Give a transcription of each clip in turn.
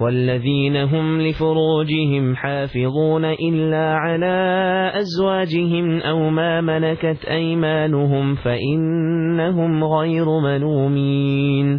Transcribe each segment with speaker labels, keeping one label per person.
Speaker 1: والذين هم لفروجهم حافظون إلا على أزواجهم أو ما ملكت أيمانهم فإنهم غير منومين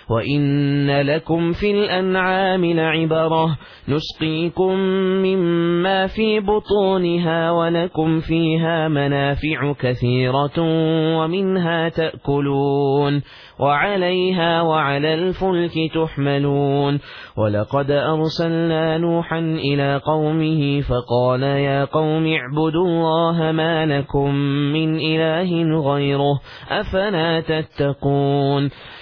Speaker 1: وإن لكم في الأنعام لعبرة نسقيكم مما في بطونها ولكم فيها منافع كثيرة ومنها تأكلون وعليها وعلى الفلك تحملون ولقد أرسلنا نوحا إلى قومه فقال يا قوم اعبدوا الله ما لكم من إله غيره أفلا تتقون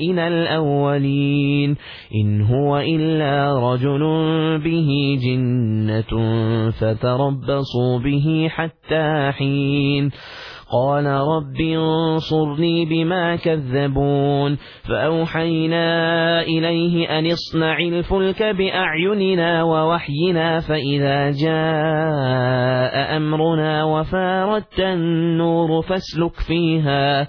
Speaker 1: الأولين. إن هو إلا رجل به جنة فتربصوا به حتى حين. قال رب انصرني بما كذبون. فأوحينا إليه أن اصنع الفلك بأعيننا ووحينا. فإذا جاء أمرنا وفارت النور فاسلك فيها.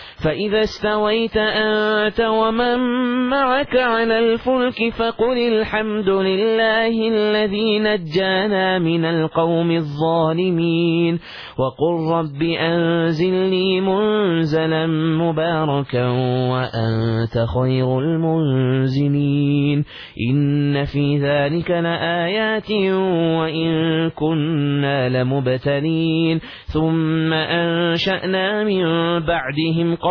Speaker 1: فإذا استويت أنت ومن معك على الفلك فقل الحمد لله الذي نجانا من القوم الظالمين وقل رب أنزلني منزلا مباركا وأنت خير المنزلين إن في ذلك لآيات وإن كنا لمبتلين ثم أنشأنا من بعدهم قوم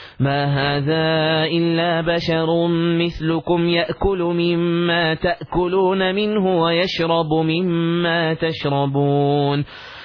Speaker 1: ما هذا إلا بشر مثلكم يأكل مما تأكلون منه ويشرب مما تشربون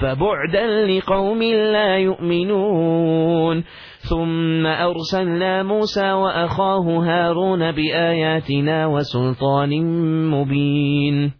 Speaker 1: فبعدا لقوم لا يؤمنون. ثم أرسلنا موسى وأخاه هارون بآياتنا وسلطان مبين.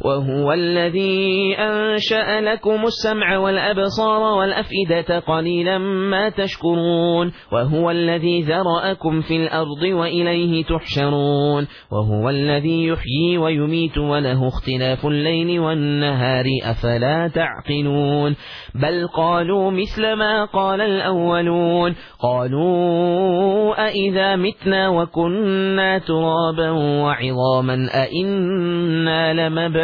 Speaker 1: وهو الذي أنشأ لكم السمع والأبصار والأفئدة قليلا ما تشكرون وهو الذي ذرأكم في الأرض وإليه تحشرون وهو الذي يحيي ويميت وله اختلاف الليل والنهار أفلا تعقلون بل قالوا مثل ما قال الأولون قالوا أئذا متنا وكنا ترابا وعظاما أئنا لمبعون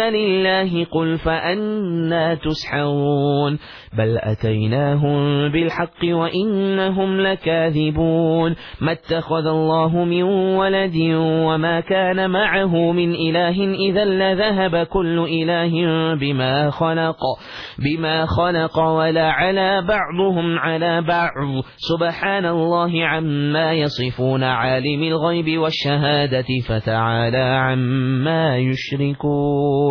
Speaker 1: لله قل فأنا تسحرون. بل أتيناهم بالحق وإنهم لكاذبون. ما اتخذ الله من ولد وما كان معه من إله إذا لذهب كل إله بما خلق بما خلق ولا على بعضهم على بعض. سبحان الله عما يصفون عالم الغيب والشهادة فتعالى عما يشركون.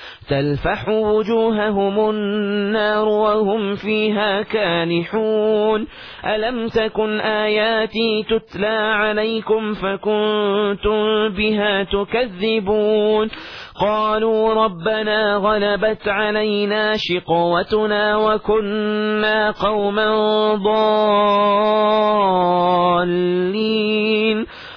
Speaker 1: تلفح وجوههم النار وهم فيها كانحون. ألم تكن آياتي تتلى عليكم فكنتم بها تكذبون؟ قالوا ربنا غلبت علينا شقوتنا وكنا قوما ضالين.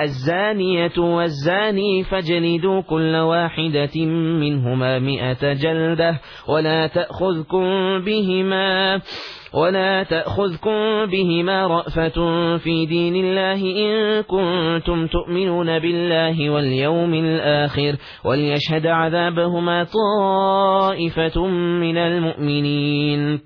Speaker 1: الزانية والزاني فاجلدوا كل واحدة منهما مئة جلدة ولا تأخذكم بهما ولا تأخذكم بهما رأفة في دين الله إن كنتم تؤمنون بالله واليوم الآخر وليشهد عذابهما طائفة من المؤمنين.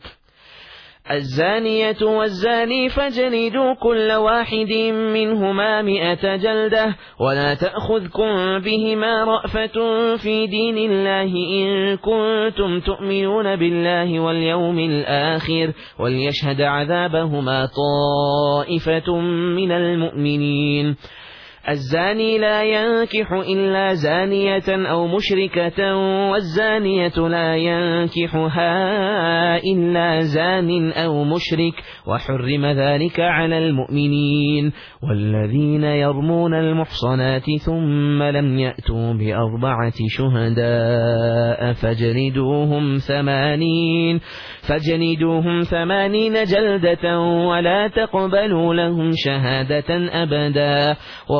Speaker 1: الزانية والزاني فجلدوا كل واحد منهما مئة جلدة ولا تأخذكم بهما رأفة في دين الله إن كنتم تؤمنون بالله واليوم الآخر وليشهد عذابهما طائفة من المؤمنين الزاني لا ينكح إلا زانية أو مشركة والزانية لا ينكحها إلا زان أو مشرك وحرم ذلك على المؤمنين. والذين يرمون المحصنات ثم لم يأتوا بأربعة شهداء فجلدوهم ثمانين فجلدوهم ثمانين جلدة ولا تقبلوا لهم شهادة أبدا.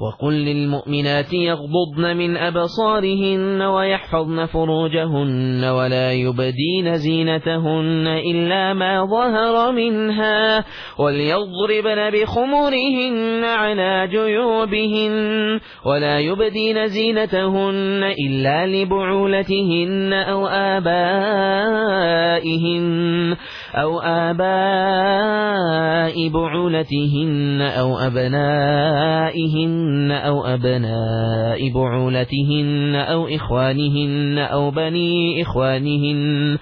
Speaker 1: وقل للمؤمنات يغضضن من أبصارهن ويحفظن فروجهن ولا يبدين زينتهن إلا ما ظهر منها وليضربن بخمرهن على جيوبهن ولا يبدين زينتهن إلا لبعولتهن أو آبائهن أو آباء بعولتهن أو أبنائهن أو أبناء بعولتهن أو إخوانهن أو بني إخوانهن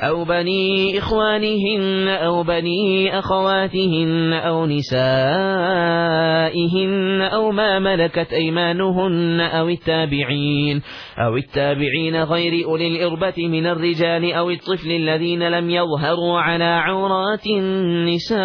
Speaker 1: أو بني إخوانهن أو بني أخواتهن أو نسائهن أو ما ملكت أيمانهن أو التابعين أو التابعين غير أولي الإربة من الرجال أو الطفل الذين لم يظهروا على عورات النساء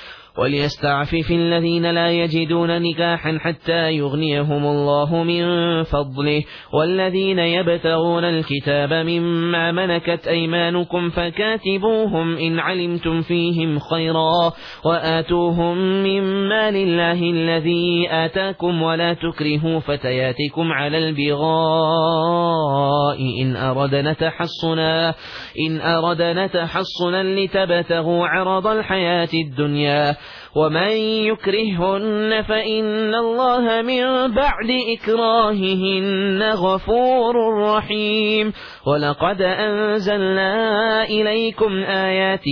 Speaker 1: وليستعفف الذين لا يجدون نكاحا حتى يغنيهم الله من فضله. والذين يبتغون الكتاب مما ملكت أيمانكم فكاتبوهم إن علمتم فيهم خيرا وآتوهم مما لله الذي آتاكم ولا تكرهوا فتياتكم على البغاء إن أردنا تحصنا إن أردنا تحصنا لتبتغوا عرض الحياة الدنيا. ومن يكرهن فإن الله من بعد إكراههن غفور رحيم ولقد أنزلنا إليكم آيات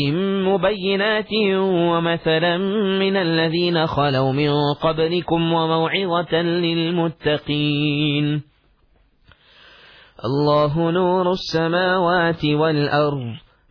Speaker 1: مبينات ومثلا من الذين خلوا من قبلكم وموعظة للمتقين الله نور السماوات والأرض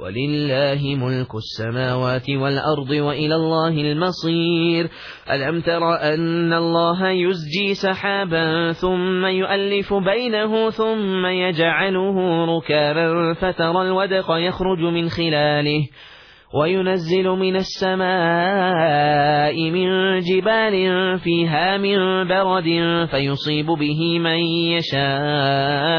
Speaker 1: ولله ملك السماوات والأرض وإلى الله المصير. ألم تر أن الله يزجي سحابا ثم يؤلف بينه ثم يجعله ركابا فترى الودق يخرج من خلاله وينزل من السماء من جبال فيها من برد فيصيب به من يشاء.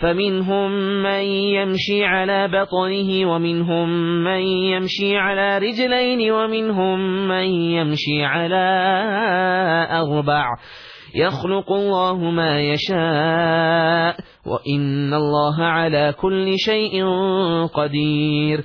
Speaker 1: فمنهم من يمشي على بطنه ومنهم من يمشي على رجلين ومنهم من يمشي على أربع. يخلق الله ما يشاء وإن الله على كل شيء قدير.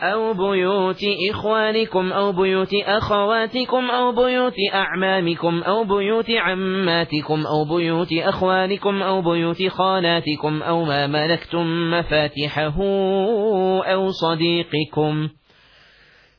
Speaker 1: أو بيوت إخوانكم أو بيوت أخواتكم أو بيوت أعمامكم أو بيوت عماتكم أو بيوت أخوانكم أو بيوت خالاتكم أو ما ملكتم مفاتحه أو صديقكم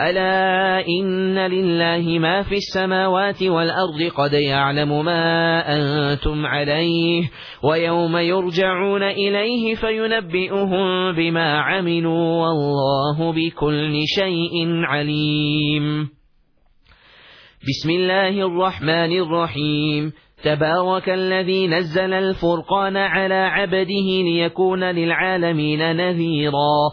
Speaker 1: ألا إن لله ما في السماوات والأرض قد يعلم ما أنتم عليه ويوم يرجعون إليه فينبئهم بما عملوا والله بكل شيء عليم. بسم الله الرحمن الرحيم. تبارك الذي نزل الفرقان على عبده ليكون للعالمين نذيرا.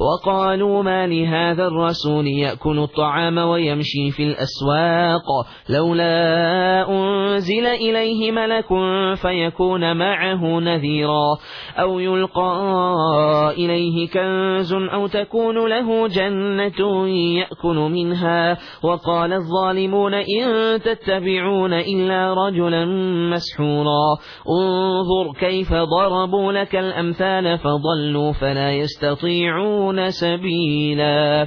Speaker 1: وقالوا ما لهذا الرسول يأكل الطعام ويمشي في الأسواق. لولا أنزل إليه ملك فيكون معه نذيرا. أو يلقى إليه كنز أو تكون له جنة يأكل منها. وقال الظالمون إن تتبعون إلا رجلا مسحورا. انظر كيف ضربوا لك الأمثال فضلوا فلا يستطيعون يهتدون سبيلا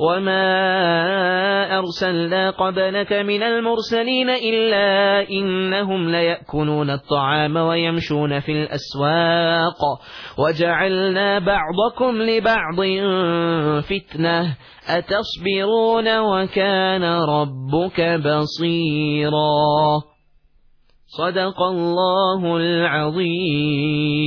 Speaker 1: وما أرسلنا قبلك من المرسلين إلا إنهم ليأكلون الطعام ويمشون في الأسواق وجعلنا بعضكم لبعض فتنة أتصبرون وكان ربك بصيرا صدق الله العظيم